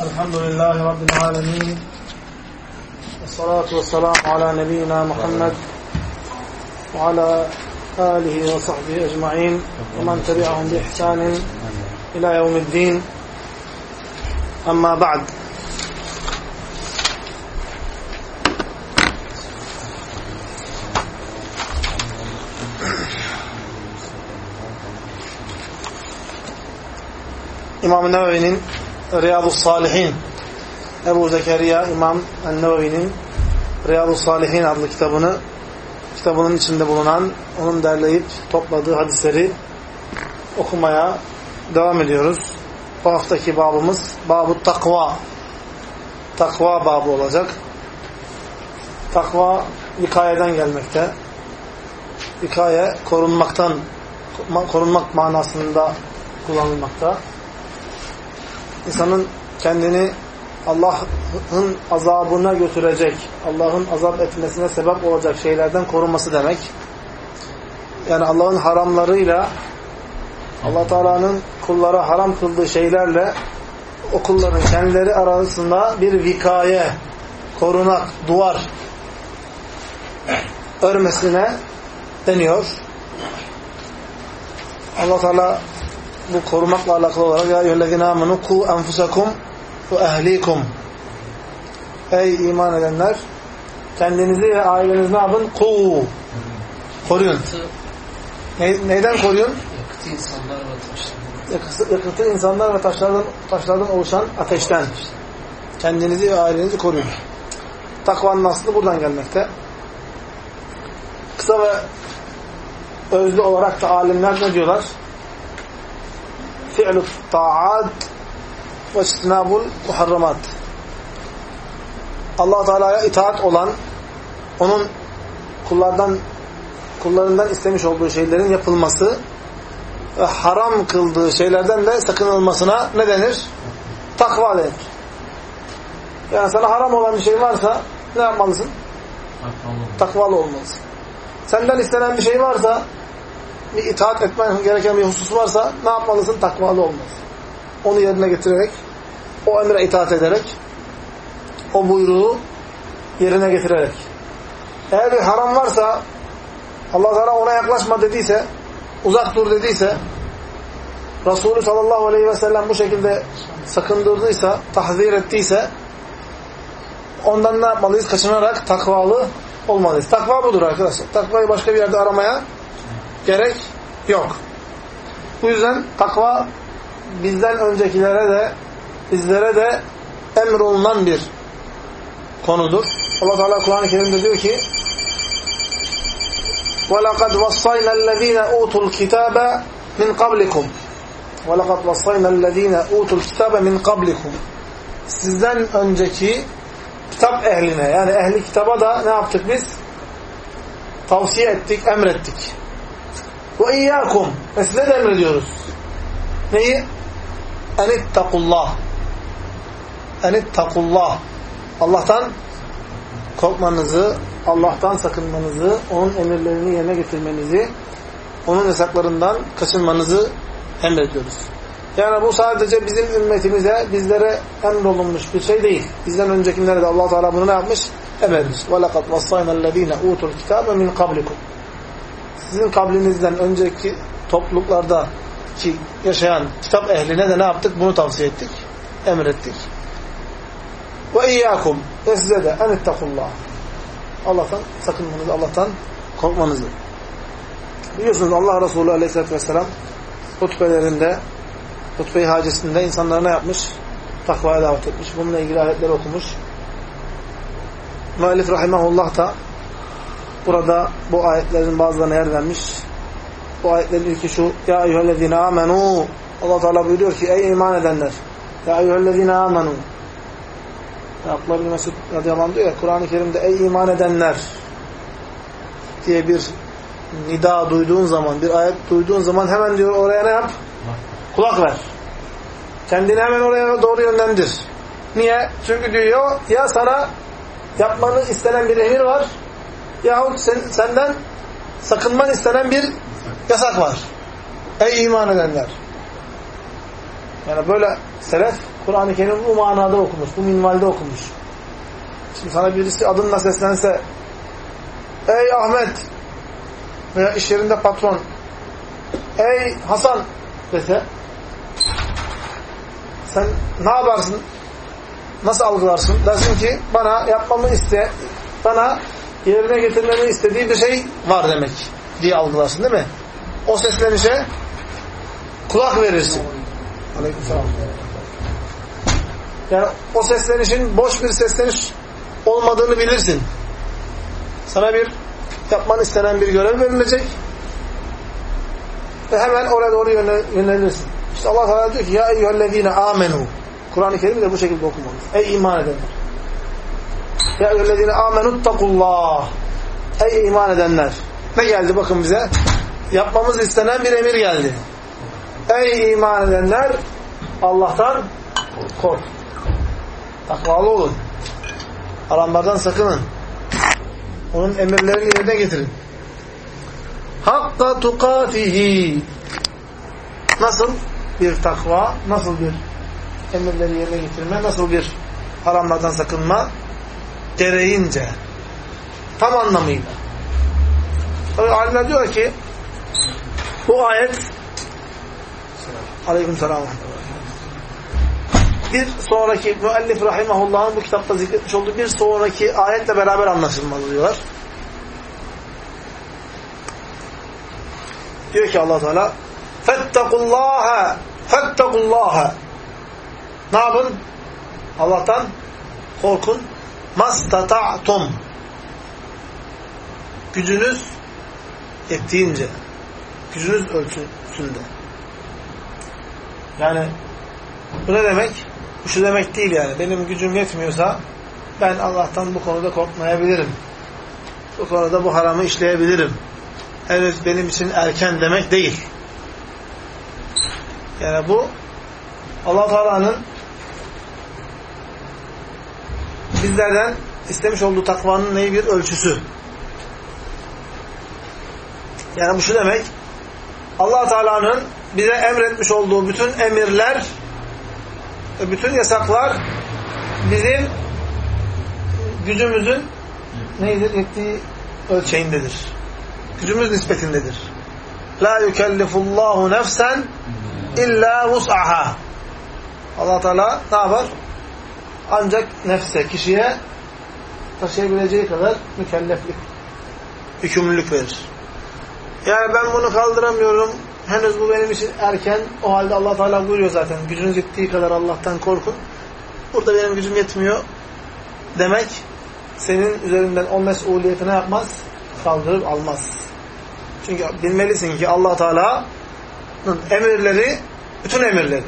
الحمد لله رب العالمين. والصلاة والسلام على نبينا محمد وعلى آله وصحبه أجمعين ومن تبعهم بإحسان إلى يوم الدين. أما بعد. İmam-ı Nevevi'nin Riyadu Salihin Ebu Zekeriya İmam Nevevi'nin Riyadu Salihin adlı kitabını kitabının içinde bulunan onun derleyip topladığı hadisleri okumaya devam ediyoruz. Bu haftaki babımız Babu Takva Takva babı olacak. Takva vikayeden gelmekte. Vikaye korunmaktan korunmak manasında kullanılmakta. İnsanın kendini Allah'ın azabına götürecek, Allah'ın azap etmesine sebep olacak şeylerden korunması demek. Yani Allah'ın haramlarıyla Allah Teala'nın kullara haram kıldığı şeylerle o kulların kendileri arasında bir vikaye, korunak, duvar örmesine deniyor. Allah Teala bu korumakla alakalı olarak ya eyyühellezine amenu ku enfusakum ve ehlikum Ey iman edenler kendinizi ve ailenizi ne yapın? Ku koruyun. Ne, neyden koruyun? Yakıtı insanlar ve taşlar. Yakıtı, yakıtı insanlar ve taşlardan, taşlardan oluşan ateşten. Kendinizi ve ailenizi koruyun. Takvanın aslı buradan gelmekte. Kısa ve özlü olarak da alimler ne diyorlar? Fi'lu ta'at ve istinabul muharramat. allah Teala'ya itaat olan, onun kullardan kullarından istemiş olduğu şeylerin yapılması ve haram kıldığı şeylerden de sakınılmasına ne denir? Takva denir. Yani sana haram olan bir şey varsa ne yapmalısın? Takvalı olmalısın. Senden istenen bir şey varsa bir itaat etmen gereken bir husus varsa ne yapmalısın? Takvalı olmalısın. Onu yerine getirerek, o emre itaat ederek, o buyruğu yerine getirerek. Eğer bir haram varsa, Allah Teala ona yaklaşma dediyse, uzak dur dediyse, Resulü sallallahu aleyhi ve sellem bu şekilde sakındırdıysa, tahzir ettiyse, ondan ne yapmalıyız? Kaçınarak takvalı olmalıyız. Takva budur arkadaşlar. Takvayı başka bir yerde aramaya gerek yok. Bu yüzden takva bizden öncekilere de bizlere de emrolunan bir konudur. Allah Teala Kur'an-ı Kerim'de diyor ki وَلَقَدْ وَصَّيْنَا الَّذ۪ينَ اُوتُوا الْكِتَابَ مِنْ قَبْلِكُمْ وَلَقَدْ وَصَّيْنَا الَّذ۪ينَ اُوتُوا الْكِتَابَ مِنْ قَبْلِكُمْ Sizden önceki kitap ehline yani ehli kitaba da ne yaptık biz? Tavsiye ettik, emrettik. Ve iyyakum. Ve size de emrediyoruz. Neyi? Enittakullah. Enittakullah. Allah'tan korkmanızı, Allah'tan sakınmanızı, onun emirlerini yerine getirmenizi, onun yasaklarından kaçınmanızı emrediyoruz. Yani bu sadece bizim ümmetimize, bizlere emrolunmuş bir şey değil. Bizden öncekilere de Allah Teala bunu ne yapmış? Emretmiş. وَلَقَدْ وَصَّيْنَا الَّذ۪ينَ اُوتُوا الْكِتَابَ مِنْ قَبْلِكُمْ sizin kablinizden önceki topluluklarda ki yaşayan kitap ehline de ne yaptık? Bunu tavsiye ettik. Emrettik. Ve iyyakum ve size de enittakullah. Allah'tan sakınmanızı, Allah'tan korkmanızı. Biliyorsunuz Allah Resulü Aleyhisselatü Vesselam hutbelerinde, hutbe-i hacesinde insanlara ne yapmış? Takvaya davet etmiş. Bununla ilgili ayetleri okumuş. Müellif Rahimahullah da Burada bu ayetlerin bazılarına yer vermiş. Bu ayetlerin ilki şu. Ya eyyühellezine amenu. Allah Teala buyuruyor ki ey iman edenler. Ya eyyühellezine amenu. Abdullah bin Mesud radıyallahu anh diyor ya Kur'an-ı Kerim'de ey iman edenler diye bir nida duyduğun zaman, bir ayet duyduğun zaman hemen diyor oraya ne yap? Kulak ver. Kendini hemen oraya doğru yönlendir. Niye? Çünkü diyor ya sana yapmanı istenen bir emir var yahut sen, senden sakınman istenen bir yasak var. Ey iman edenler! Yani böyle selef Kur'an-ı Kerim bu manada okumuş, bu minvalde okumuş. Şimdi sana birisi adınla seslense Ey Ahmet veya iş yerinde patron Ey Hasan dese sen ne yaparsın? Nasıl algılarsın? Dersin ki bana yapmamı iste, bana yerine getirmemi istediği bir şey var demek diye algılarsın değil mi? O seslenişe kulak verirsin. Aleykümselam. Yani o seslenişin boş bir sesleniş olmadığını bilirsin. Sana bir yapman istenen bir görev verilecek ve hemen oraya doğru yönelirsin. İşte Allah Teala diyor ki ya eyyühellezine amenu Kur'an-ı Kerim'i de bu şekilde okumalıyız. Ey iman edenler. Ya eyyühellezine amenuttakullah Ey iman edenler. Ne geldi bakın bize? Yapmamız istenen bir emir geldi. Ey iman edenler Allah'tan kork. Takvalı olun. Haramlardan sakının. Onun emirlerini yerine getirin. Hakka tukatihi. Nasıl bir takva, nasıl bir emirleri yerine getirme, nasıl bir haramlardan sakınma gereğince. Tam anlamıyla. Tabi diyor ki bu ayet aleyküm selam bir sonraki müellif rahimahullah'ın bu kitapta zikretmiş olduğu bir sonraki ayetle beraber anlaşılmalı diyorlar. Diyor ki Allah Teala fettekullaha fettekullaha ne yapın? Allah'tan korkun. Mastata'tum gücünüz yettiğince gücünüz ölçüsünde. Yani bu ne demek? Bu şu demek değil yani. Benim gücüm yetmiyorsa ben Allah'tan bu konuda korkmayabilirim. Bu konuda bu haramı işleyebilirim. Henüz benim için erken demek değil. Yani bu Allah Teala'nın bizlerden istemiş olduğu takvanın neyi bir ölçüsü. Yani bu şu demek allah Teala'nın bize emretmiş olduğu bütün emirler ve bütün yasaklar bizim gücümüzün neydir? Yettiği ölçeğindedir. Gücümüz nispetindedir. La yukellifullahu nefsen illa vus'aha. Allah Teala ne yapar? Ancak nefse, kişiye taşıyabileceği kadar mükelleflik, yükümlülük verir. Yani ben bunu kaldıramıyorum. Henüz bu benim için erken. O halde Allah Teala buyuruyor zaten. Gücünüz yettiği kadar Allah'tan korkun. Burada benim gücüm yetmiyor demek senin üzerinden o mesuliyeti yapmaz? Kaldırıp almaz. Çünkü bilmelisin ki Allah Teala'nın emirleri bütün emirleri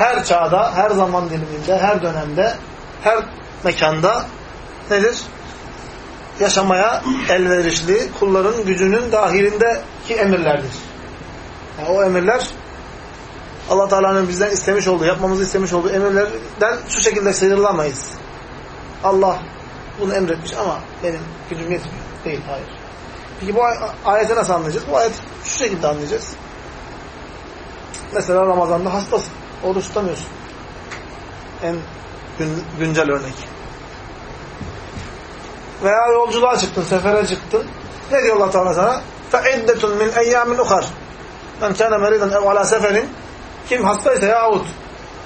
her çağda, her zaman diliminde, her dönemde, her mekanda nedir? yaşamaya elverişli kulların gücünün dahilindeki emirlerdir. Yani o emirler Allah Teala'nın bizden istemiş olduğu, yapmamızı istemiş olduğu emirlerden şu şekilde sıyrılamayız. Allah bunu emretmiş ama benim gücüm yetmiyor. Değil, hayır. Peki bu ayeti nasıl anlayacağız? Bu ayet şu şekilde anlayacağız. Mesela Ramazan'da hastasın Oruç tutamıyorsun. En gün, güncel örnek. Veya yolculuğa çıktın, sefere çıktın. Ne diyor Allah Teala sana? فَاِدَّةٌ مِنْ اَيَّامٍ اُخَرٍ Men kâne meridan ev ala seferin kim hastaysa yahut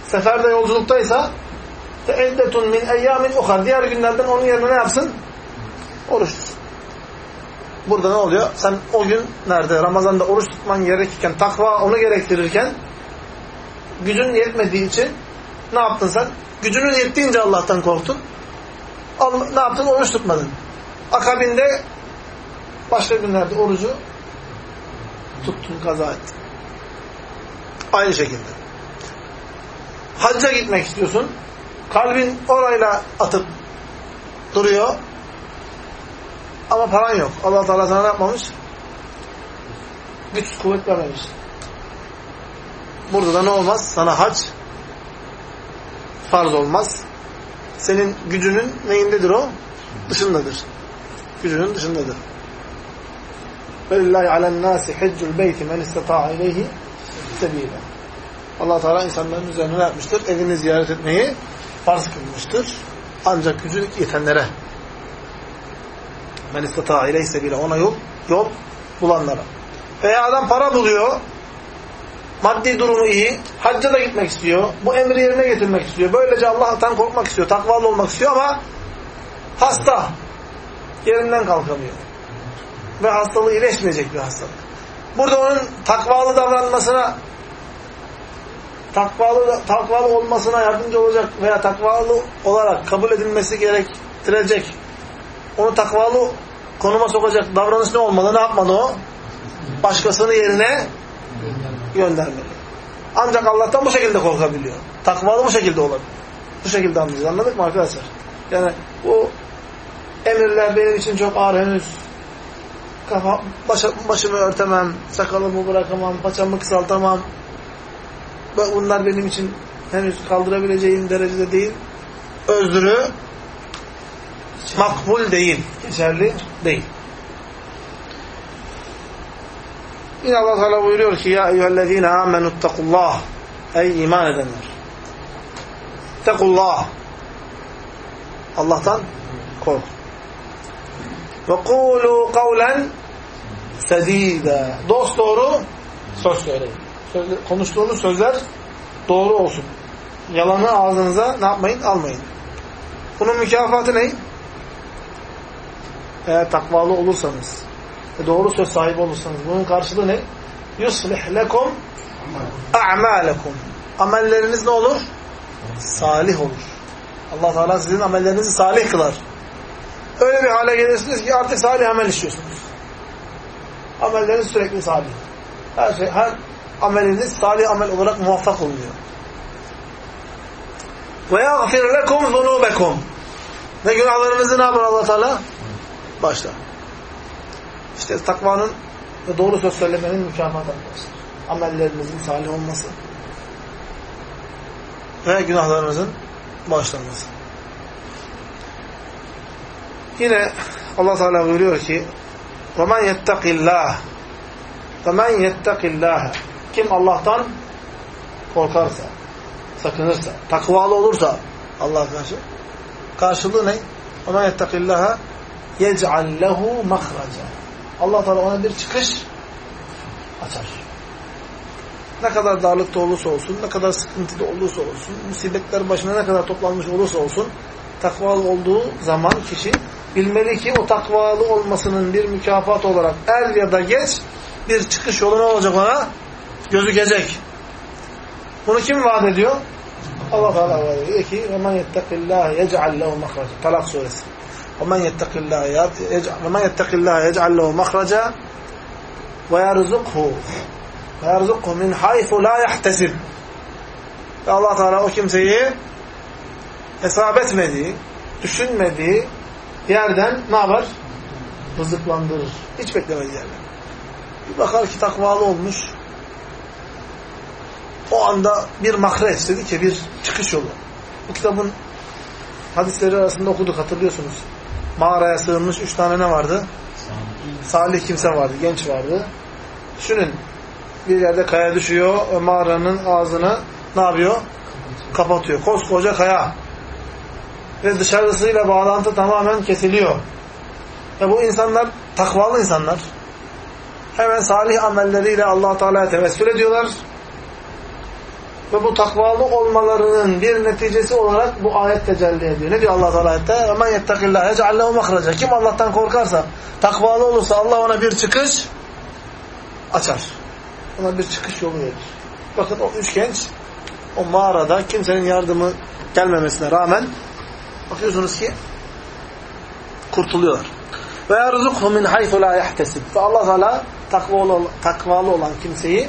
seferde yolculuktaysa فَاِدَّةٌ مِنْ اَيَّامٍ اُخَرٍ Diğer günlerden onun yerine ne yapsın? Oruç Burada ne oluyor? Sen o gün nerede? Ramazan'da oruç tutman gerekirken, takva onu gerektirirken gücün yetmediği için ne yaptın sen? Gücünün yettiğince Allah'tan korktun. Ne yaptın? Oruç tutmadın. Akabinde başka günlerde orucu tuttun, kaza ettin. Aynı şekilde. Hacca gitmek istiyorsun. Kalbin orayla atıp duruyor. Ama paran yok. allah Teala sana ne yapmamış? Güç, kuvvet vermemiş. Burada da ne olmaz? Sana hac farz olmaz. Senin gücünün neyindedir o? Dışındadır. Gücünün dışındadır. وَلِلَّهِ عَلَى النَّاسِ حِجُّ الْبَيْتِ مَنْ اِسْتَطَاعَ اِلَيْهِ سَب۪يلًا allah Teala insanların üzerine ne yapmıştır? Evini ziyaret etmeyi farz kılmıştır. Ancak gücü yetenlere. Men istata ileyse bile ona yol, yol bulanlara. Veya adam para buluyor, maddi durumu iyi, hacca da gitmek istiyor, bu emri yerine getirmek istiyor, böylece Allah'tan korkmak istiyor, takvalı olmak istiyor ama hasta, yerinden kalkamıyor. Ve hastalığı iyileşmeyecek bir hastalık. Burada onun takvalı davranmasına takvalı, takvalı olmasına yardımcı olacak veya takvalı olarak kabul edilmesi gerektirecek onu takvalı konuma sokacak davranış ne olmalı? Ne yapmalı o? Başkasını yerine göndermeli. Ancak Allah'tan bu şekilde korkabiliyor. Takvalı bu şekilde olabilir. Bu şekilde anlayacağız. Anladık mı arkadaşlar? Yani bu emirler benim için çok ağır henüz. Kafa, başa, başımı örtemem, sakalımı bırakamam, paçamı kısaltamam. Bunlar benim için henüz kaldırabileceğim derecede değil. Özrü makbul değil. Geçerli değil. Yine Allah Teala buyuruyor ki ya eyyühellezine amenuttakullah ey iman edenler. Tekullah. Allah'tan kork. Ve kulu kavlen sedide. Dost doğru söz söyleyin. Konuştuğunuz sözler doğru olsun. Yalanı ağzınıza ne yapmayın? Almayın. Bunun mükafatı ne? Eğer takvalı olursanız ve doğru söz sahibi olursanız bunun karşılığı ne? Yuslih lekum a'malekum. Amelleriniz ne olur? Salih olur. Allah Teala sizin amellerinizi salih kılar. Öyle bir hale gelirsiniz ki artık salih amel işliyorsunuz. Amelleriniz sürekli salih. Her şey, her ameliniz salih amel olarak muvaffak oluyor. Ve yagfir lekum zunubekum. Ve günahlarınızı ne yapar Allah Teala? Başla. İşte takvanın ve doğru söz söylemenin mükafatı arkadaşlar. Amellerinizin salih olması ve günahlarınızın bağışlanması. Yine Allah Teala buyuruyor ki وَمَنْ يَتَّقِ اللّٰهِ وَمَنْ يَتَّقِ اللّٰهِ Kim Allah'tan korkarsa, sakınırsa, takvalı olursa Allah'a karşı karşılığı ne? وَمَنْ يَتَّقِ اللّٰهِ يَجْعَلْ لَهُ مَخْرَجًا Allah Teala ona bir çıkış açar. Ne kadar darlıkta olursa olsun, ne kadar sıkıntıda olursa olsun, musibetler başına ne kadar toplanmış olursa olsun, takvalı olduğu zaman kişi bilmeli ki o takvalı olmasının bir mükafat olarak er ya da geç bir çıkış yolu ne olacak ona? Gözükecek. Bunu kim vaat ediyor? Allah Teala vaat ediyor ki وَمَنْ يَتَّقِ اللّٰهِ يَجْعَلْ لَهُ مَخْرَجًا Talak suresi. وَمَنْ يَتَّقِ اللّٰهِ وَمَنْ يَتَّقِ اللّٰهِ يَجْعَلْ لَهُ مَخْرَجًا وَيَرْزُقْهُ وَيَرْزُقْهُ مِنْ حَيْثُ لَا يَحْتَسِبْ Ve Allah Teala o kimseyi hesap etmediği, düşünmediği yerden ne yapar? Rızıklandırır. Hiç beklemediği yerden. Bir bakar ki takvalı olmuş. O anda bir mahreç dedi ki bir çıkış yolu. Bu kitabın hadisleri arasında okuduk hatırlıyorsunuz. Mağaraya sığınmış üç tane ne vardı? Salih kimse vardı, genç vardı. Düşünün bir yerde kaya düşüyor ve mağaranın ağzını ne yapıyor? Kapatıyor. Koskoca kaya. Ve dışarısıyla bağlantı tamamen kesiliyor. Ve bu insanlar takvalı insanlar. Hemen salih amelleriyle allah Teala'ya tevessül ediyorlar. Ve bu takvalı olmalarının bir neticesi olarak bu ayet tecelli ediyor. Ne diyor Allah Teala ayette? "Men yettakillâhe yec'allehu mahraca." Kim Allah'tan korkarsa, takvalı olursa Allah ona bir çıkış açar. Ona bir çıkış yolu verir. Bakın o üç genç o mağarada kimsenin yardımı gelmemesine rağmen bakıyorsunuz ki kurtuluyorlar. Ve yerzukhu min haythu la yahtesib. Ve Allah Teala takvalı olan kimseyi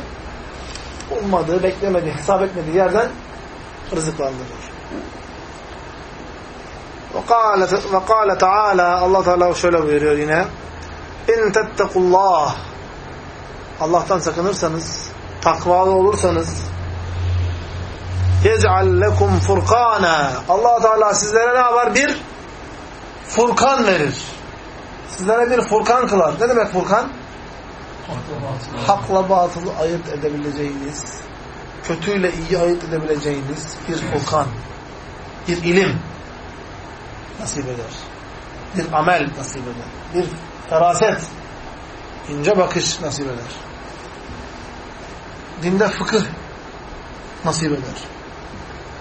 ummadığı, beklemediği, hesap etmediği yerden rızıklandırır. Ve kâle Teala Allah Teala şöyle buyuruyor yine İn tettekullah Allah'tan sakınırsanız, takvalı olursanız yec'al lekum furkana Allah Teala sizlere ne yapar? Bir furkan verir. Sizlere bir furkan kılar. Ne demek furkan? Hakla batılı ayırt edebileceğiniz, kötüyle iyi ayırt edebileceğiniz bir furkan, bir ilim nasip eder. Bir amel nasip eder. Bir feraset, ince bakış nasip eder. Dinde fıkıh nasip eder.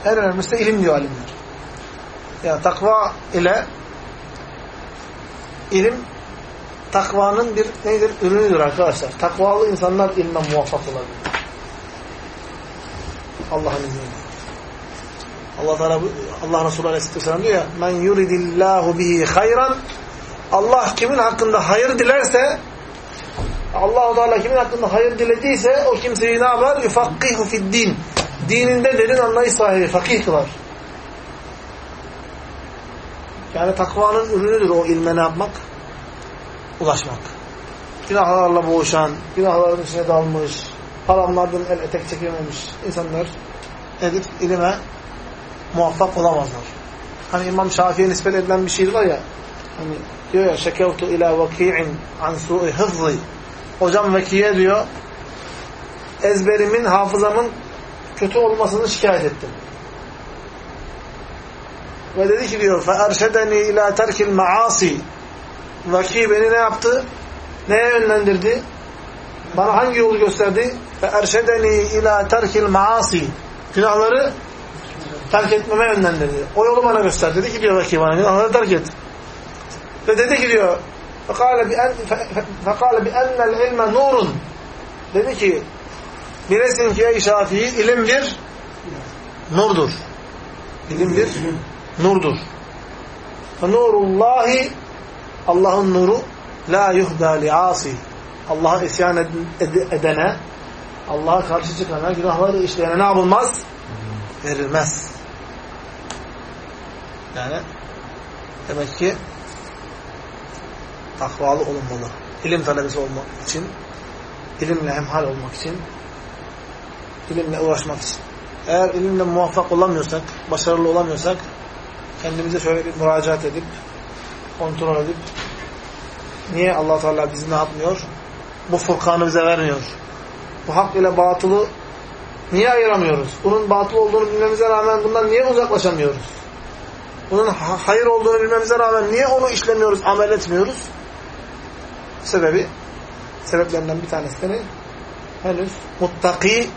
En önemlisi de ilim diyor alimler. Yani takva ile ilim takvanın bir nedir? Ürünüdür arkadaşlar. Takvalı insanlar ilme muvaffak olabilir. Allah'ın izniyle. Allah Teala Allah Resulü Aleyhisselam diyor ya: "Men yuridillahu bihi hayran" Allah kimin hakkında hayır dilerse Allah Teala kimin hakkında hayır dilediyse o kimseyi ne yapar? Yufakkihu fid din. Dininde derin anlayış sahibi, fakih kılar. Yani takvanın ürünüdür o ilme ne yapmak? Ulaşmak. Günahlarla boğuşan, günahların içine dalmış, haramlardan el etek çekememiş insanlar edip ilime muvaffak olamazlar. Hani İmam Şafii'ye nispet edilen bir şiir var ya, hani diyor ya, şekevtu ila vaki'in an su'i hıfzı. Hocam Veki'ye diyor, ezberimin, hafızamın kötü olmasını şikayet ettim. Ve dedi ki diyor, فَاَرْشَدَنِي ila terkil maasi. Vaki beni ne yaptı? Neye yönlendirdi? Bana hangi yolu gösterdi? فَاَرْشَدَنِي ila terkil maasi. Günahları terk etmeme yönlendirdi. O yolu bana göster. Dedi ki diyor Vaki bana, günahları terk et. Ve dedi ki diyor, فَقَالَ بِأَنَّ الْعِلْمَ نُورٌ Dedi ki, bilesin ki ey Şafii, ilim bir nurdur. İlim bir nurdur. Nurullahi Allah'ın nuru la yuhda li'asi. Allah'a isyan edene, Allah'a karşı çıkana, günahları işleyene ne yapılmaz? Verilmez. Yani demek ki takvalı olunmalı. İlim talebesi olmak için, ilimle hemhal olmak için, ilimle uğraşmak için. Eğer ilimle muvaffak olamıyorsak, başarılı olamıyorsak, kendimize şöyle bir müracaat edip, kontrol edip, niye allah Teala bizi ne yapmıyor? Bu furkanı bize vermiyor. Bu hak ile batılı niye ayıramıyoruz? Bunun batıl olduğunu bilmemize rağmen bundan niye uzaklaşamıyoruz? Bunun hayır olduğunu bilmemize rağmen niye onu işlemiyoruz, amel etmiyoruz? Sebebi, sebeplerinden bir tanesi de ne? Henüz muttaki,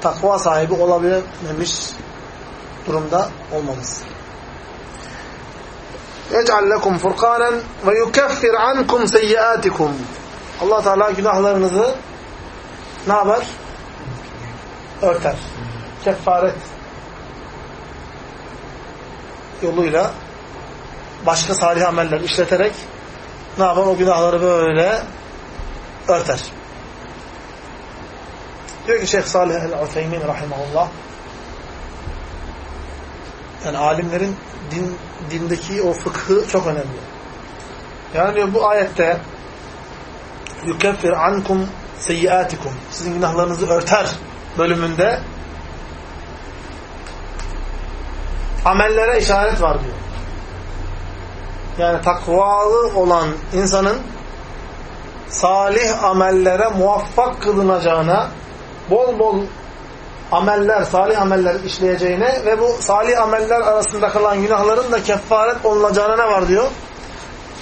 takva sahibi olabilmemiş durumda olmamız. يَجْعَلْ لَكُمْ فُرْقَانًا وَيُكَفِّرْ عَنْكُمْ سَيِّئَاتِكُمْ Allah Teala günahlarınızı ne yapar? Örter. Kefaret yoluyla başka salih ameller işleterek ne yapar? O günahları böyle örter. Diyor ki Şeyh Salih el-Uteymin rahimahullah yani alimlerin din, dindeki o fıkhı çok önemli. Yani bu ayette yukeffir ankum seyyiatikum sizin günahlarınızı örter bölümünde amellere işaret var diyor. Yani takvalı olan insanın salih amellere muvaffak kılınacağına bol bol ameller, salih ameller işleyeceğine ve bu salih ameller arasında kalan günahların da kefaret olunacağına ne var diyor?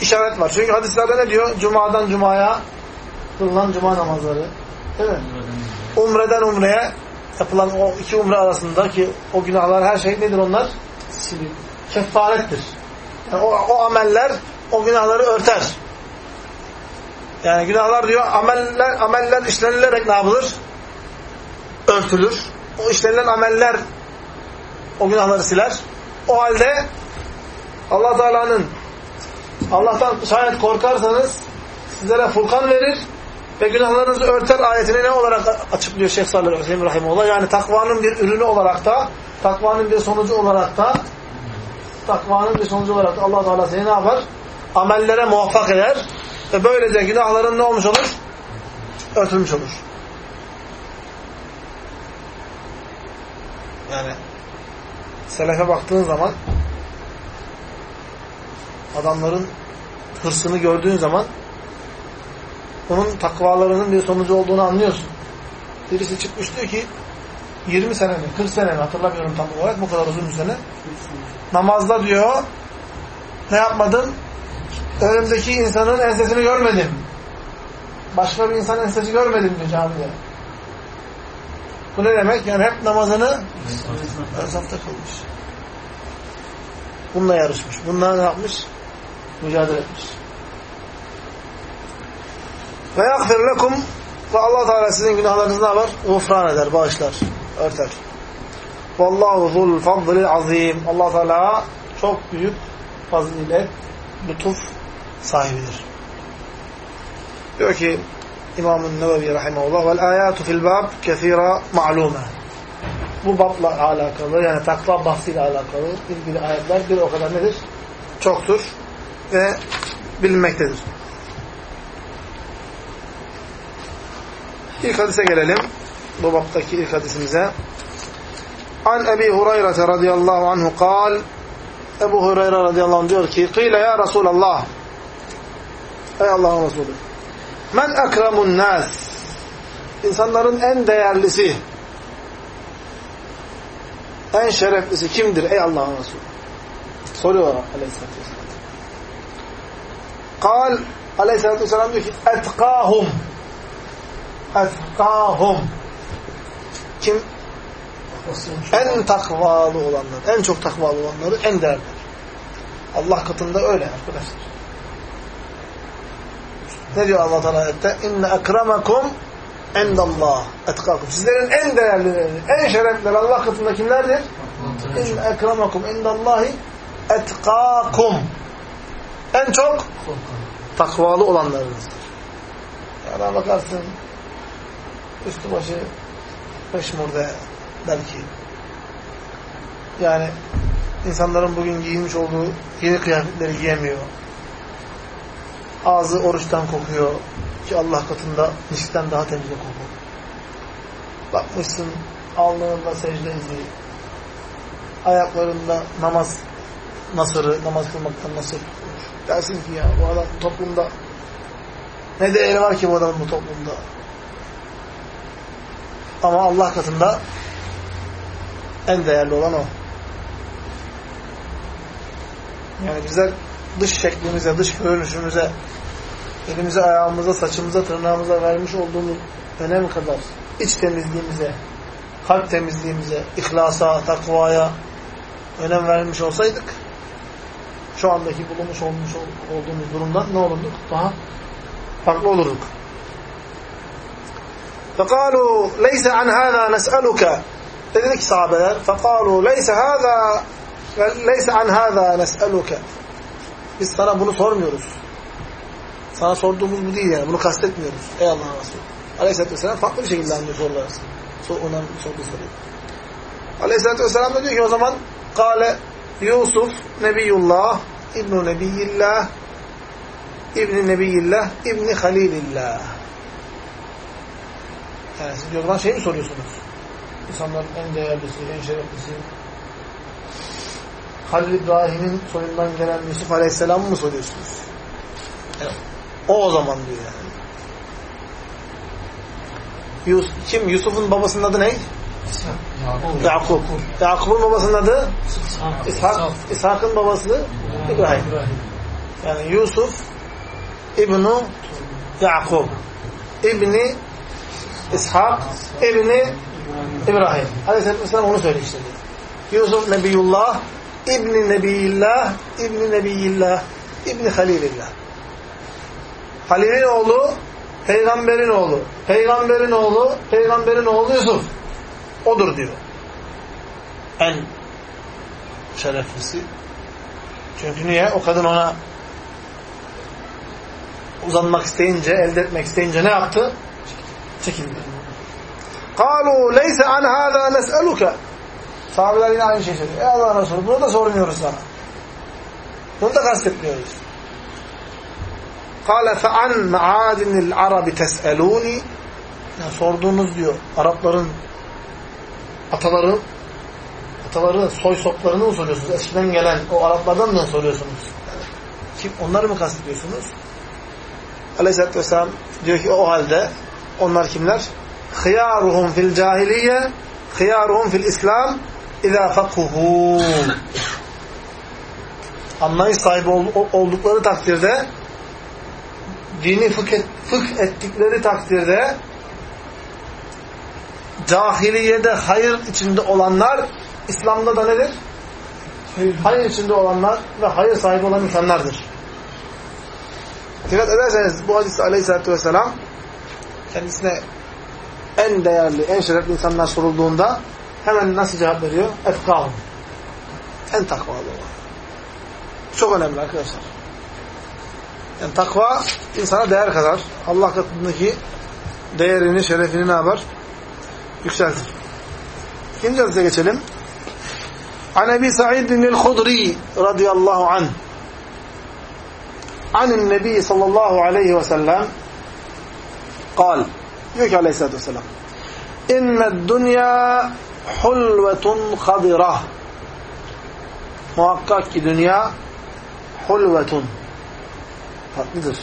İşaret var. Çünkü hadislerde ne diyor? Cuma'dan Cuma'ya kılınan Cuma namazları. Değil mi? Umreden Umre'ye yapılan o iki umre arasındaki o günahlar her şey nedir onlar? Kefarettir. Yani o, o ameller o günahları örter. Yani günahlar diyor ameller ameller işlenilerek ne yapılır? Örtülür. O işlenilen ameller o günahları siler. O halde Allah Teala'nın Allah'tan şayet korkarsanız sizlere Furkan verir ve günahlarınızı örter ayetini ne olarak açıklıyor Şeyh Salih Aleyhi Rahimullah? Yani takvanın bir ürünü olarak da takvanın bir sonucu olarak da takvanın bir sonucu olarak da allah Teala seni ne yapar? Amellere muvaffak eder ve böylece günahların ne olmuş olur? Örtülmüş olur. Yani selefe baktığın zaman adamların hırsını gördüğün zaman onun takvalarının bir sonucu olduğunu anlıyorsun. Birisi çıkmış diyor ki 20 sene mi 40 sene mi hatırlamıyorum tam olarak bu kadar uzun bir sene. Namazda diyor ne yapmadım? Önümdeki insanın ensesini görmedim. Başka bir insan ensesi görmedim diyor camide. Bu ne demek? Yani hep namazını ön safta kılmış. Bununla yarışmış. Bununla ne yapmış? Mücadele etmiş. Ve yakfir lekum ve allah Teala sizin günahlarınızı ne yapar? Gufran eder, bağışlar, örter. Vallahu zul fadli azim. allah Teala çok büyük fazilet, lütuf sahibidir. Diyor ki İmam-ı Nevevi rahimahullah vel ayatu fil bab kethira ma'lume. Bu babla alakalı yani takva bahsiyle alakalı ilgili ayetler bir o kadar nedir? Çoktur ve bilinmektedir. İlk hadise gelelim. Bu baptaki ilk hadisimize. An Ebi Hureyre radıyallahu anhu kal Ebu Hureyre radıyallahu anh diyor ki Kıyle ya Resulallah Ey Allah'ın Resulü Men ekremun nas İnsanların en değerlisi en şereflisi kimdir ey Allah'ın Resulü? Soruyor aleyhissalatü vesselam. Kal aleyhissalatü vesselam diyor ki etkâhum etkâhum kim? En takvalı olanlar, en çok takvalı olanları en değerli. Allah katında öyle arkadaşlar. Ne diyor Allah Teala ayette? İnne ekremekum endallah etkakum. Sizlerin en değerlileri, en şerefleri Allah katında kimlerdir? İnne ekremekum endallahi etkakum. En çok takvalı olanlarınızdır. Yani bakarsın üstü başı peşmurde belki. Yani insanların bugün giyinmiş olduğu yeni kıyafetleri giyemiyor. Ağzı oruçtan kokuyor ki Allah katında miskten daha temiz kokuyor. Bakmışsın alnında secde izi, ayaklarında namaz nasırı, namaz kılmaktan nasır tutmuş. Dersin ki ya bu adam toplumda ne değeri var ki bu adamın bu toplumda? Ama Allah katında en değerli olan o. Yani bizler dış şeklimize, dış görünüşümüze, elimize, ayağımıza, saçımıza, tırnağımıza vermiş olduğumuz önem kadar iç temizliğimize, kalp temizliğimize, ihlasa, takvaya önem vermiş olsaydık şu andaki bulunmuş olmuş olduğumuz durumdan ne olurduk? Daha farklı olurduk. فَقَالُوا لَيْسَ عَنْ هَذَا نَسْأَلُكَ Dedi ki sahabeler فَقَالُوا لَيْسَ هَذَا لَيْسَ عَنْ هَذَا نَسْأَلُكَ Biz sana bunu sormuyoruz. Sana sorduğumuz bu değil yani. Bunu kastetmiyoruz. Ey Allah'ın Resulü. Aleyhisselatü Vesselam farklı bir şekilde anlıyor soruları. Ondan sorduğu soruyu. Aleyhisselatü Vesselam da diyor ki o zaman Kale Yusuf Nebiyullah İbn-i Nebiyillah İbn-i Nebiyillah İbn-i Halilillah Yani siz diyor bana şey mi soruyorsunuz? İnsanların en değerlisi, en şereflisi Halil İbrahim'in soyundan gelen Yusuf Aleyhisselam'ı mı soruyorsunuz? Evet. O o zaman diyor yani. Yus kim? Yusuf'un babasının adı ne? Yakup. Yakup'un babasının adı? İshak. İshak'ın babası İbrahim. Yani Yusuf İbnu Yakup. İbni İshak İbni İbrahim. Aleyhisselatü Vesselam onu söyledi işte. Yusuf Nebiyullah İbni Nebiyillah İbni Nebiyillah İbni Halilillah. Halil'in oğlu peygamberin oğlu. Peygamberin oğlu peygamberin oğlu Yusuf. Odur diyor. En şereflisi. Çünkü niye? O kadın ona uzanmak isteyince, elde etmek isteyince ne yaptı? Çekildi. قَالُوا لَيْسَ عَنْ هَذَا نَسْأَلُكَ Sahabeler yine aynı şeyi söylüyor. Ey Allah Resulü bunu da sormuyoruz sana. Bunu da kastetmiyoruz. Kale fe an me'adinil arabi yani sorduğunuz diyor Arapların ataları ataları soy soplarını mı soruyorsunuz? Eskiden gelen o Araplardan mı soruyorsunuz? Kim, onları mı kastediyorsunuz? Aleyhisselatü Vesselam diyor ki o halde onlar kimler? Hıyaruhum fil cahiliye hıyaruhum fil İslam izâ fakuhû Anlayış sahibi oldukları takdirde dini fıkh, fıkh ettikleri takdirde cahiliyede hayır içinde olanlar İslam'da da nedir? Hayır, hayır içinde olanlar ve hayır sahibi olan insanlardır. Dikkat ederseniz bu hadis aleyhissalatü vesselam kendisine en değerli, en şerefli insanlar sorulduğunda hemen nasıl cevap veriyor? Efkâhum. En takvalı olan. Çok önemli arkadaşlar. Yani takva insana değer kadar. Allah katındaki değerini, şerefini ne yapar? Yükseltir. İkinci hadise geçelim. An Ebi Sa'id bin el-Hudri radıyallahu anh Anin Nebi sallallahu aleyhi ve sellem kal diyor ki aleyhissalatü vesselam İnned dünya hulvetun hadirah Muhakkak ki dünya tatlıdır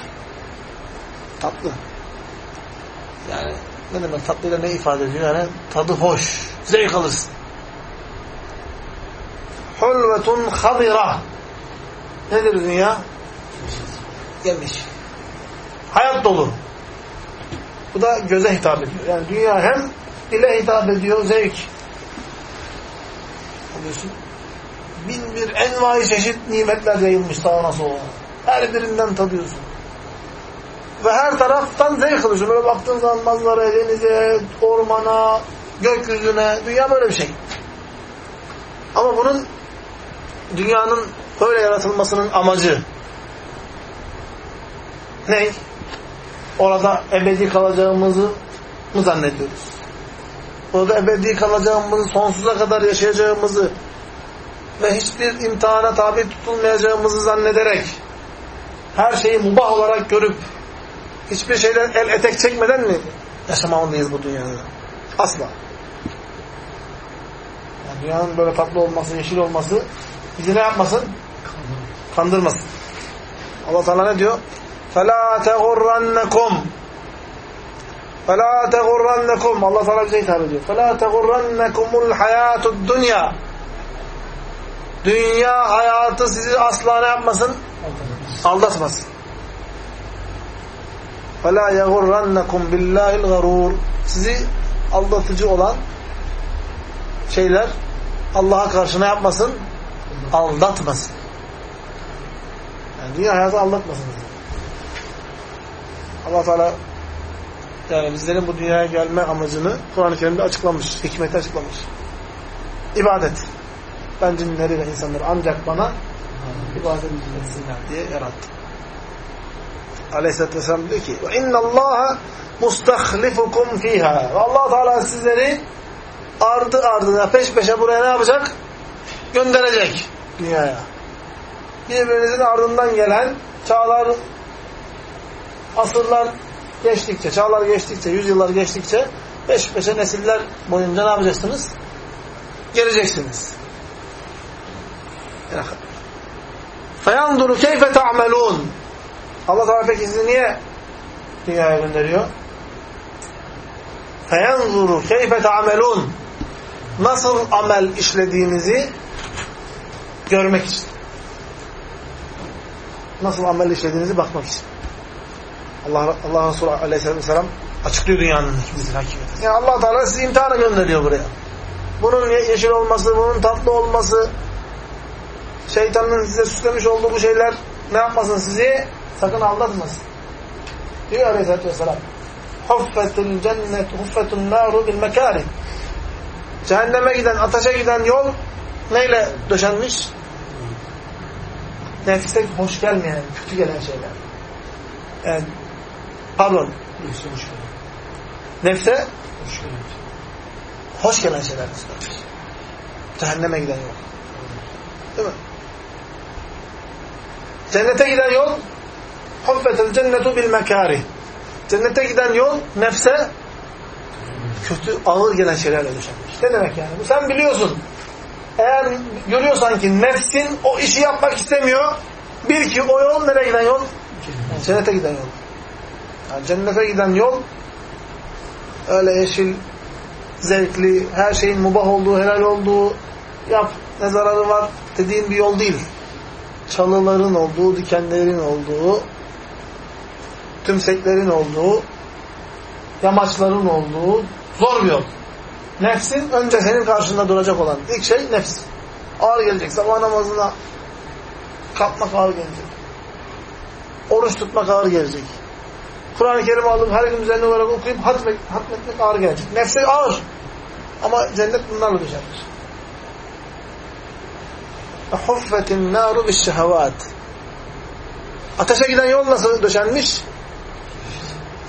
tatlı yani ne demek tatlıyla ne ifade ediyor yani tadı hoş zevk alırsın hulvetun khadira nedir dünya yemiş hayat dolu bu da göze hitap ediyor. Yani dünya hem dile hitap ediyor, zevk. Alıyorsun. Bin bir envai çeşit nimetler yayılmış sağına sola. Her birinden tadıyorsun. Ve her taraftan zevk alıyorsun. Böyle baktığın zaman manzaraya, denize, ormana, gökyüzüne, dünya böyle bir şey. Ama bunun dünyanın böyle yaratılmasının amacı ne? orada ebedi kalacağımızı mı zannediyoruz? Orada ebedi kalacağımızı, sonsuza kadar yaşayacağımızı ve hiçbir imtihana tabi tutulmayacağımızı zannederek her şeyi mubah olarak görüp hiçbir şeyden el etek çekmeden mi yaşamalıyız bu dünyada? Asla. Yani dünyanın böyle tatlı olması, yeşil olması bizi ne yapmasın? Kandırmasın. Allah Teala ne diyor? فَلَا تَغُرَّنَّكُمْ فَلَا تَغُرَّنَّكُمْ Allah sana bize hitap ediyor. فَلَا تَغُرَّنَّكُمُ الْحَيَاتُ الدُّنْيَا Dünya hayatı sizi asla ne yapmasın? Aldatmasın. فَلَا يَغُرَّنَّكُمْ بِاللّٰهِ الْغَرُورِ Sizi aldatıcı olan şeyler Allah'a karşı ne yapmasın? Aldatmasın. Yani dünya hayatı aldatmasın. Allah Teala yani bizlerin bu dünyaya gelme amacını Kur'an-ı Kerim'de açıklamış, hikmeti açıklamış. İbadet. Ben cinleri ve insanları ancak bana ibadet etsinler diye yarattım. Aleyhisselatü Vesselam diyor ki وَاِنَّ اللّٰهَ مُسْتَخْلِفُكُمْ ف۪يهَا Allah Teala sizleri ardı ardına peş peşe buraya ne yapacak? Gönderecek dünyaya. Birbirinizin ardından gelen çağlar asırlar geçtikçe, çağlar geçtikçe, yüzyıllar geçtikçe peş peşe nesiller boyunca ne yapacaksınız? Geleceksiniz. فَيَنْظُرُ كَيْفَ تَعْمَلُونَ Allah Teala peki sizi niye dünyaya gönderiyor? فَيَنْظُرُ كَيْفَ تَعْمَلُونَ Nasıl amel işlediğinizi görmek için. Nasıl amel işlediğinizi bakmak için. Allah, Allah Resulü Aleyhisselatü Vesselam açıklıyor dünyanın hikmetini, hakikati. Yani allah Teala sizi imtihana gönderiyor buraya. Bunun yeşil olması, bunun tatlı olması, şeytanın size süslemiş olduğu bu şeyler ne yapmasın sizi? Sakın aldatmasın. Diyor Aleyhisselatü Vesselam. Huffetul cennet, huffetun naru bil mekari. Cehenneme giden, ateşe giden yol neyle döşenmiş? Nefse hoş gelmeyen, kötü gelen şeyler. Yani Pardon. Nefse hoş gelen şeyler ister. Cehenneme giden yol. Değil mi? Cennete giden yol Huffetel cennetu bil mekari. Cennete giden yol nefse kötü, ağır gelen şeylerle döşenmiş. Ne demek yani? Bu sen biliyorsun. Eğer görüyorsan ki nefsin o işi yapmak istemiyor, bil ki o yol nereye giden yol? Cennete giden yol. Yani cennete giden yol öyle yeşil zevkli, her şeyin mubah olduğu, helal olduğu, yap ne zararı var dediğin bir yol değil. Çalıların olduğu, dikenlerin olduğu, tümseklerin olduğu, yamaçların olduğu zor bir yol. Nefsin önce senin karşında duracak olan ilk şey nefs. Ağır gelecek. Sabah namazına kalkmak ağır gelecek. Oruç tutmak ağır gelecek. Kur'an-ı Kerim alıp her gün düzenli olarak okuyup hatmet, hatmetmek ağır gelecek. Nefse ağır. Ama cennet bunlarla Huffetin naru bis şehavat. Ateşe giden yol nasıl döşenmiş?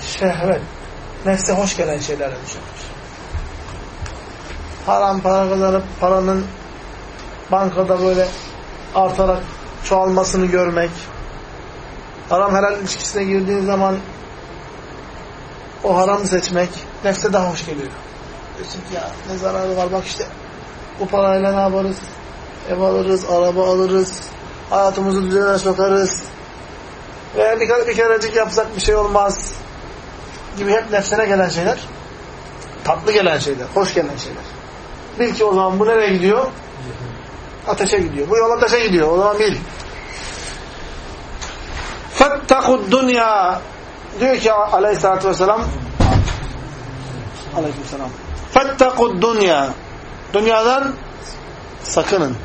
Şehvet. Nefse hoş gelen şeylerle döşenmiş. Haram para kazanıp paranın bankada böyle artarak çoğalmasını görmek. Haram helal ilişkisine girdiğin zaman o haramı seçmek nefse daha hoş geliyor. Diyorsun ya ne zararı var bak işte bu parayla ne yaparız? Ev alırız, araba alırız, hayatımızı düzene sokarız. Veya bir, bir kerecik yapsak bir şey olmaz gibi hep nefsine gelen şeyler. Tatlı gelen şeyler, hoş gelen şeyler. Bil ki o zaman bu nereye gidiyor? Ateşe gidiyor. Bu yol ateşe gidiyor. O zaman bil. فَاتَّقُوا dünya diyor ki aleyhissalatü vesselam aleykümselam فَاتَّقُوا dünya dünyadan sakının.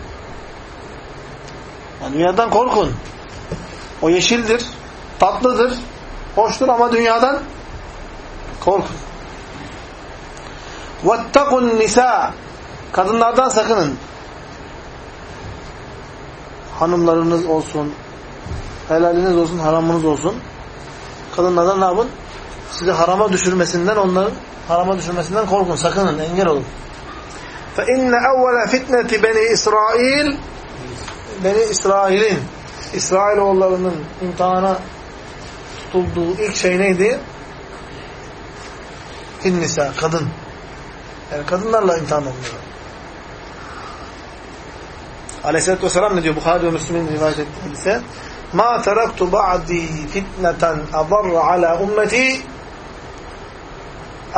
Yani dünyadan korkun. O yeşildir, tatlıdır, hoştur ama dünyadan korkun. وَاتَّقُوا nisa Kadınlardan sakının. Hanımlarınız olsun, helaliniz olsun, haramınız olsun. Kadınlardan ne yapın? Sizi harama düşürmesinden, onların harama düşürmesinden korkun, sakının, engel olun. فَاِنَّ اَوَّلَ فِتْنَةِ بَنِي İsrail Beni İsrail'in, İsrailoğullarının imtihana tutulduğu ilk şey neydi? Finnisa, kadın. Yani kadınlarla imtihan oluyor. Aleyhisselatü Vesselam ne diyor? Bukhari ve Müslüm'ün rivayet ettiği hadise مَا تَرَكْتُ بَعْدِي فِتْنَةً أَضَرَّ عَلَى أُمَّتِي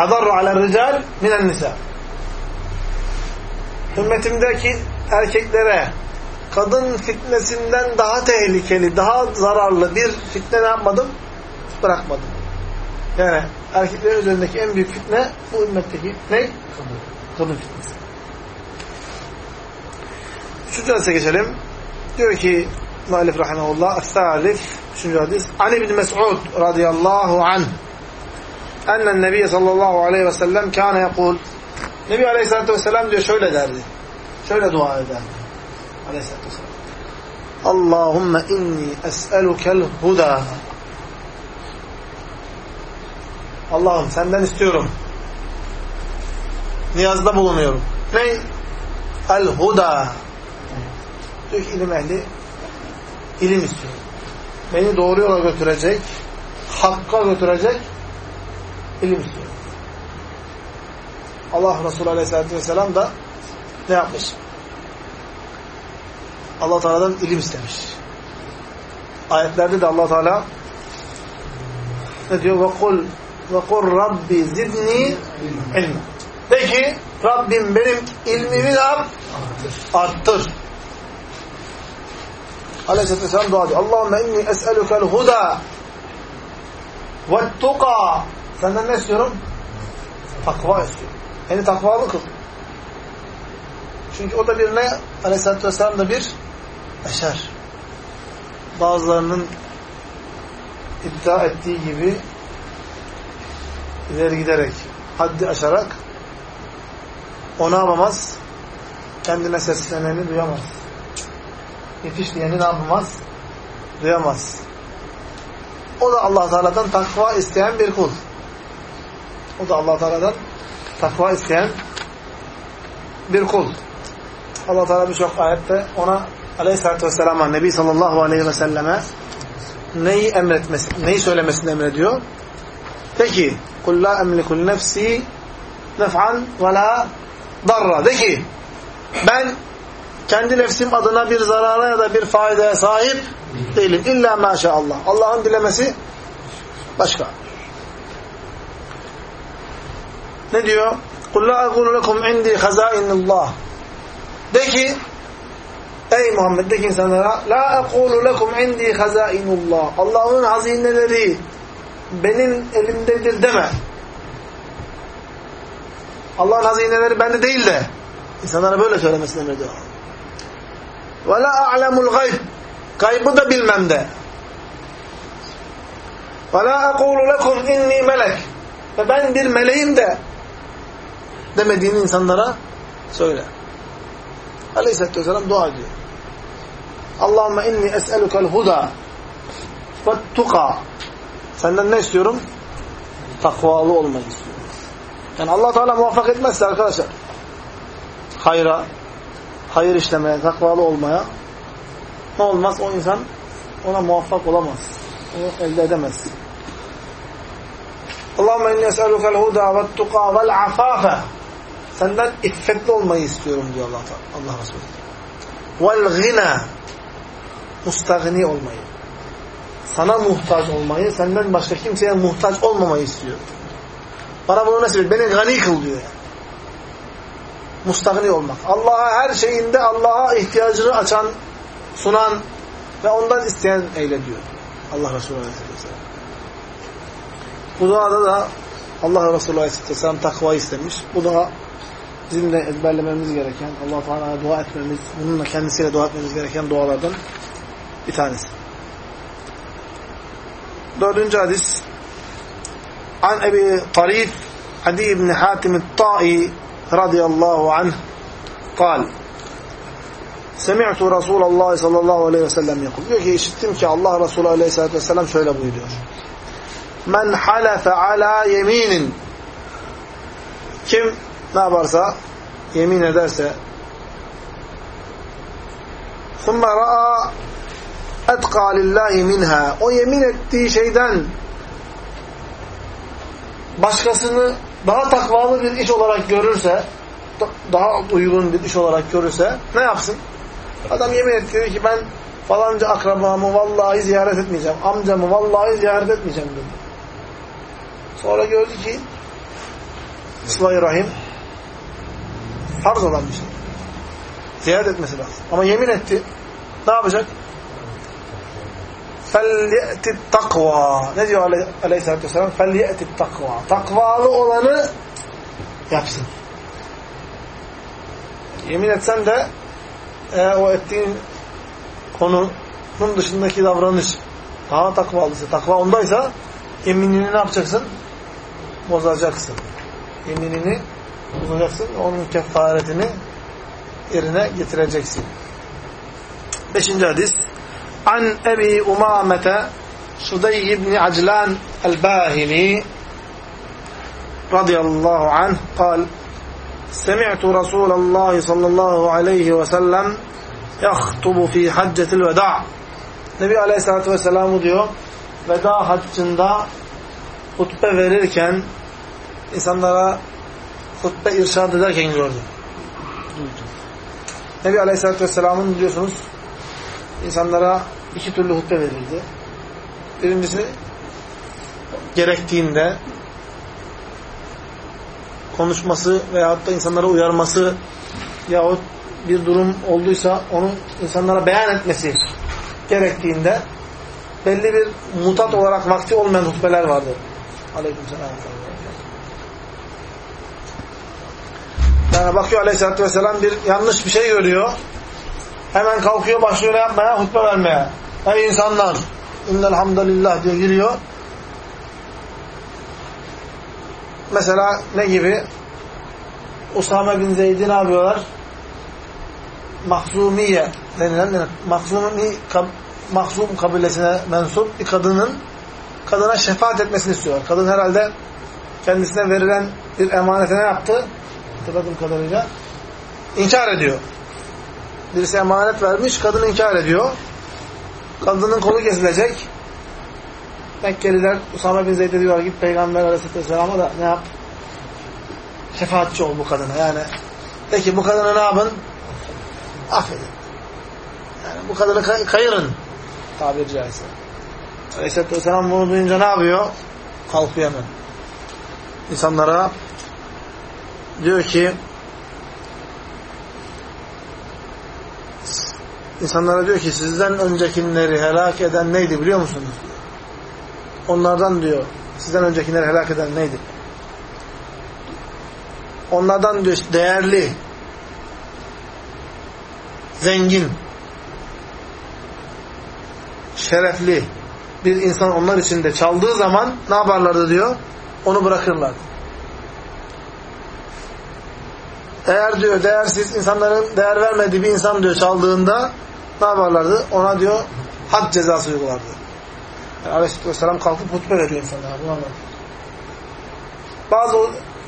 أَضَرَّ عَلَى الرِّجَالِ مِنَ النِّسَى Ümmetimdeki erkeklere kadın fitnesinden daha tehlikeli, daha zararlı bir fitne ne yapmadım? Bırakmadım. Yani erkeklerin üzerindeki en büyük fitne bu ümmetteki ne? Kadın. Kadın fitnesi. Üçüncü hadise geçelim. Diyor ki Muallif rahimahullah Es-Salif Üçüncü hadis An İbni Mes'ud radıyallahu anh Ennen Nebiye sallallahu aleyhi ve sellem kâne yakul Nebi aleyhissalatü vesselam diyor şöyle derdi. Şöyle dua ederdi. Aleyhissalatü vesselam. Allahümme inni es'elukel huda Allah'ım senden istiyorum. Niyazda bulunuyorum. Ne? El-huda. Diyor ki ilim ehli ilim istiyorum. Beni doğru yola götürecek, hakka götürecek ilim istiyorum. Allah Resulü Aleyhisselatü Vesselam da ne yapmış? allah Teala'dan ilim istemiş. Ayetlerde de allah Teala ne diyor? وَقُلْ وَقُلْ Rabbi zidni ilmi. De ki Rabbim benim ilmimi ne yap? Arttır. Aleyhisselatü Vesselam dua ediyor. Allahümme inni es'elukel huda ve tuka. Senden ne istiyorum? Takva istiyorum. Yani takvalı kıl. Çünkü o da bir ne? Aleyhisselatü Vesselam da bir eşer. Bazılarının iddia ettiği gibi ileri giderek, haddi aşarak ona yapamaz, kendine sesleneni duyamaz. Yetiş diyeni ne yapamaz? Duyamaz. O da allah Teala'dan takva isteyen bir kul. O da allah Teala'dan takva isteyen bir kul. allah Teala birçok ayette ona aleyhissalatü vesselam'a Nebi sallallahu aleyhi ve selleme neyi emretmesi, neyi söylemesini emrediyor? De ki قُلْ لَا اَمْلِكُ النَّفْسِ نَفْعًا وَلَا darra. De ki ben kendi nefsim adına bir zarara ya da bir faydaya sahip değilim. İlla maşallah. Allah'ın dilemesi başka. Ne diyor? قُلْ لَا أَقُولُ لَكُمْ عِنْدِي خَزَائِنُ اللّٰهِ De ki, Ey Muhammed de insanlara La ekulu lekum indi hazainullah Allah'ın hazineleri benim elimdedir deme. Allah'ın hazineleri bende değil de insanlara böyle söylemesini emrediyor. Ve la a'lemul gayb Kaybı da bilmem de. Ve la ekulu lekum inni melek ve ben bir meleğim de demediğini insanlara söyle. Aleyhisselatü Vesselam dua ediyor. Allahümme inni es'elukel huda ve tuka Senden ne istiyorum? Takvalı olmayı istiyorum. Yani allah Teala muvaffak etmezse arkadaşlar hayra, hayır işlemeye, takvalı olmaya ne olmaz? O insan ona muvaffak olamaz. Onu elde edemez. Allahümme inni es'elukel huda ve tuka vel afafe Senden iffetli olmayı istiyorum diyor Allah, Allah Resulü. Vel gina mustagni olmayı. Sana muhtaç olmayı, senden başka kimseye muhtaç olmamayı istiyor. Bana bunu nasip et. Beni gani kıl diyor. Yani. Mustagni olmak. Allah'a her şeyinde Allah'a ihtiyacını açan, sunan ve ondan isteyen eyle diyor. Allah Resulü Aleyhisselam. Bu duada da Allah Resulü Aleyhisselam takva istemiş. Bu dua bizim de ezberlememiz gereken, Allah Teala'ya dua etmemiz, bununla kendisiyle dua etmemiz gereken dualardan bir tanesi. Dördüncü hadis An Ebi Tarif Adi ibn Hatim el-Ta'i radıyallahu anh قال Semi'tu Resulullah sallallahu aleyhi ve sellem yakul. Diyor ki işittim ki Allah Resulü aleyhissalatü vesselam şöyle buyuruyor. Men halefe ala yeminin kim ne yaparsa yemin ederse ثُمَّ رَأَى اَتْقَى لِلّٰهِ مِنْهَا O yemin ettiği şeyden başkasını daha takvalı bir iş olarak görürse daha uygun bir iş olarak görürse ne yapsın? Adam yemin etti dedi ki ben falanca akrabamı vallahi ziyaret etmeyeceğim. Amcamı vallahi ziyaret etmeyeceğim dedi. Sonra gördü ki sıla Rahim farz olan bir şey. Ziyaret etmesi lazım. Ama yemin etti. Ne yapacak? فَلْيَأْتِ takva. Ne diyor aleyhissalatü vesselam? فَلْيَأْتِ takva. Takvalı olanı yapsın. Yemin etsen de eğer o ettiğin konunun dışındaki davranış daha takvalısı, takva ondaysa yeminini ne yapacaksın? Bozacaksın. Yeminini bozacaksın. Onun kefaretini yerine getireceksin. Beşinci hadis. An Ebi Umamete Sudey ibn Aclan el-Bahili radıyallahu anh kal سمعت رسول الله صلى الله عليه وسلم يخطب في حجة الوداع Nebi Aleyhisselatü Vesselam'ı diyor veda haccında hutbe verirken insanlara hutbe irşad ederken gördüm. Nebi Aleyhisselatü Vesselam'ın biliyorsunuz insanlara iki türlü hutbe verildi. Birincisi gerektiğinde konuşması veyahut da insanlara uyarması yahut bir durum olduysa onu insanlara beyan etmesi gerektiğinde belli bir mutat olarak vakti olmayan hutbeler vardır. Aleykümselam. Yani bakıyor aleyhissalatü vesselam bir yanlış bir şey görüyor. Hemen kalkıyor başlıyor yapmaya? Hutbe vermeye. Ey insanlar! İnnel hamdalillah diye giriyor. Mesela ne gibi? Usame bin Zeyd'i ne yapıyorlar? Mahzumiye denilen Mahzumi Mahzum kabilesine mensup bir kadının kadına şefaat etmesini istiyorlar. Kadın herhalde kendisine verilen bir emanete ne yaptı? Hatırladığım kadarıyla. İnkar ediyor. Birisi emanet vermiş, kadın inkar ediyor. Kadının kolu kesilecek. Mekkeliler Usame bin Zeyd'e diyorlar git Peygamber Aleyhisselam'a da ne yap? Şefaatçi ol bu kadına. Yani peki bu kadını ne yapın? Affedin. Yani bu kadını kay kayırın. Tabiri caizse. Aleyhisselatü Vesselam bunu duyunca ne yapıyor? Kalkıyor hemen. İnsanlara diyor ki insanlara diyor ki sizden öncekileri helak eden neydi biliyor musunuz? Onlardan diyor sizden öncekileri helak eden neydi? Onlardan diyor değerli zengin şerefli bir insan onlar içinde çaldığı zaman ne yaparlardı diyor? Onu bırakırlar. Eğer diyor değersiz insanların değer vermediği bir insan diyor çaldığında ne yaparlardı? Ona diyor had cezası uygulardı. Yani Aleyhisselatü Vesselam kalkıp hutbe veriyor insanlara. Bunu anlatıyor. Bazı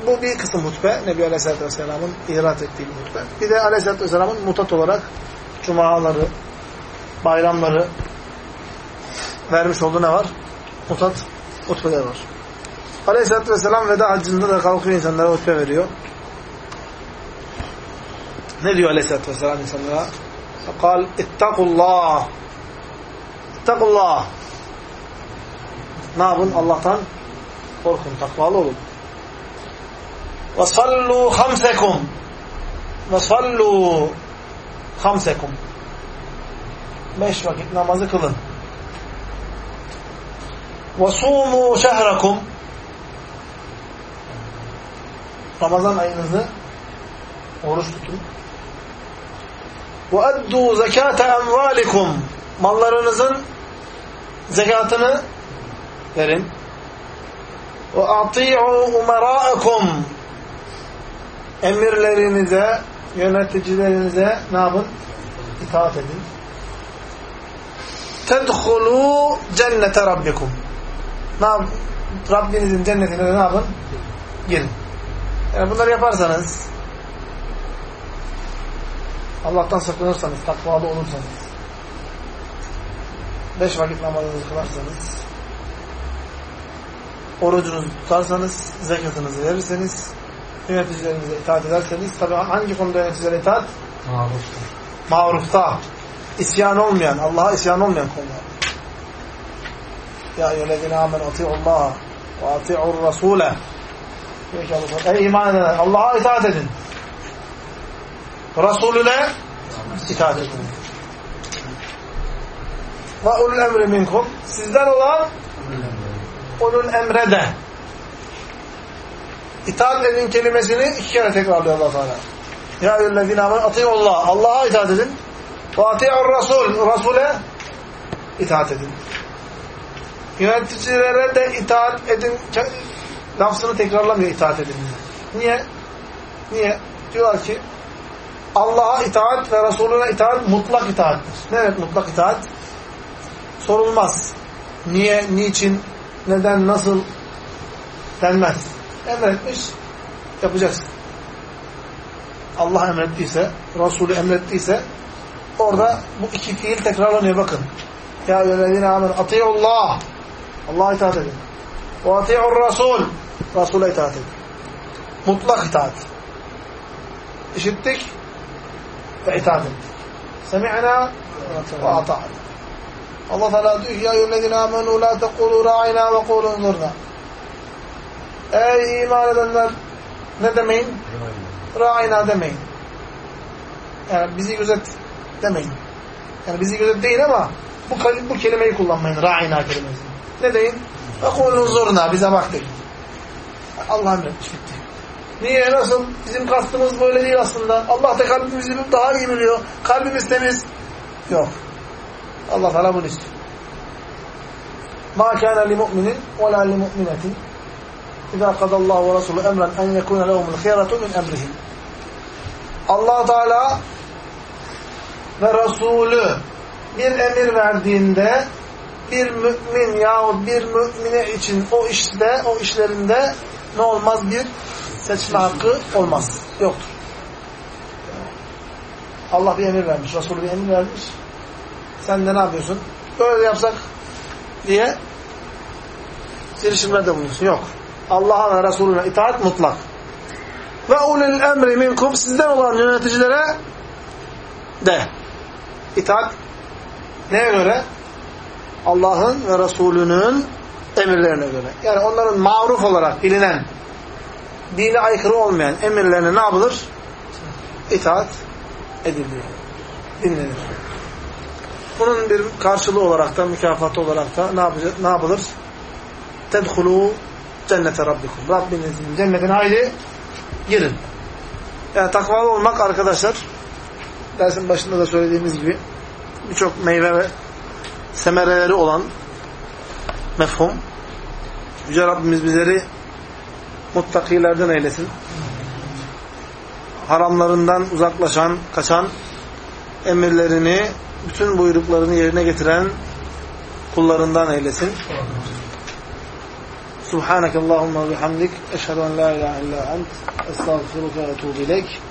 bu bir kısım hutbe. Nebi Aleyhisselatü Vesselam'ın ihrat ettiği bir hutbe. Bir de Aleyhisselatü Vesselam'ın mutat olarak cumaları, bayramları vermiş olduğu ne var? Mutat hutbeler var. Aleyhisselatü Vesselam veda haccında da kalkıyor insanlara hutbe veriyor. Ne diyor Aleyhisselatü Vesselam insanlara? Kal ittakullah ittakullah ne yapın? Allah'tan korkun, takvalı olun. Hamsekum ve sallu hamsekum beş vakit namazı kılın. Sumu şehrakum Ramazan ayınızı oruç tutun. Eddu zekate emvalikum mallarınızın zekatını verin. Ve ati'u umara'akum emirlerinize, yöneticilerinize ne yapın? İtaat edin. Tedhulu cennete rabbikum. Ne yap? Rabbinizin cennetine ne yapın? Girin. Yani bunları yaparsanız Allah'tan sakınırsanız, takvalı olursanız beş vakit namazınızı kılarsanız orucunuzu tutarsanız, zekatınızı verirseniz yöneticilerinize itaat ederseniz tabi hangi konuda yöneticilere itaat? Marufta. Marufta. İsyan olmayan, Allah'a isyan olmayan konular. Ya eyyühellezine amen ati'ullaha ve ati'ur rasule ey iman edenler Allah'a itaat edin. Resulüne itaat edin. Ve ulul emri minkum sizden olan ulul emre de itaat edin kelimesini iki kere tekrarlıyor Allah Teala. Ya eyyühellezine amen ati'ullah Allah'a itaat edin. Ve ati'ur rasul Resul'e itaat edin. Yöneticilere de itaat edin lafzını tekrarlamıyor itaat edin. Niye? Niye? Diyorlar ki Allah'a itaat ve Resulüne itaat mutlak itaattir. Ne demek mutlak itaat? Sorulmaz. Niye, niçin, neden, nasıl denmez. Emretmiş, yapacaksın. Allah emrettiyse, Resulü emrettiyse orada bu iki fiil tekrarlanıyor bakın. Ya eyyühellezine amen atiyullah. Allah'a itaat edin. Ve ati'ur rasul. Resul'e itaat edin. Mutlak itaat. İşittik ve itaat ettik. Semi'na ve ata'na. Allah Teala diyor ki ya eyyühellezine amenu la tekulu ra'ina ve kulu unzurna. Ey iman edenler ne demeyin? Ra'ina demeyin. Yani bizi gözet demeyin. Yani bizi gözet deyin ama bu, bu kelimeyi kullanmayın. Ra'ina kelimesini. Ne deyin? Ve kulu zurna bize bak deyin. Allah emretmiş bitti. Niye? Nasıl? Bizim kastımız böyle değil aslında. Allah da kalbimizi daha iyi biliyor. Kalbimiz temiz. Yok. Allah Teala bunu istiyor. مَا كَانَ لِمُؤْمِنٍ وَلَا لِمُؤْمِنَةٍ اِذَا قَدَ اللّٰهُ وَرَسُولُ اَمْرًا اَنْ يَكُونَ لَهُمُ الْخِيَرَةُ مِنْ اَمْرِهِمْ allah Teala ve Resulü bir emir verdiğinde bir mümin yahut bir mümine için o işte, o işlerinde ne olmaz? Bir seçme hakkı olmaz. Yoktur. Allah bir emir vermiş. Resulü bir emir vermiş. Sen de ne yapıyorsun? Böyle yapsak diye girişimlerde bulunuyorsun. Yok. Allah'a ve Resulüne itaat mutlak. Ve ulil emri minkum sizden olan yöneticilere de itaat neye göre? Allah'ın ve Resulünün emirlerine göre. Yani onların maruf olarak bilinen dine aykırı olmayan emirlerine ne yapılır? İtaat edilir. Dinlenir. Bunun bir karşılığı olarak da, mükafatı olarak da ne, yapacak, ne yapılır? Tedhulu cennete rabbikum. Rabbinizin cennetine haydi girin. Yani takvalı olmak arkadaşlar dersin başında da söylediğimiz gibi birçok meyve ve semereleri olan mefhum. Yüce Rabbimiz bizleri muttakilerden eylesin. Haramlarından uzaklaşan, kaçan, emirlerini, bütün buyruklarını yerine getiren kullarından eylesin. Subhaneke Allahumma bihamdik. Eşhedü en la ilahe illa ent. Estağfiruka ve ileyk.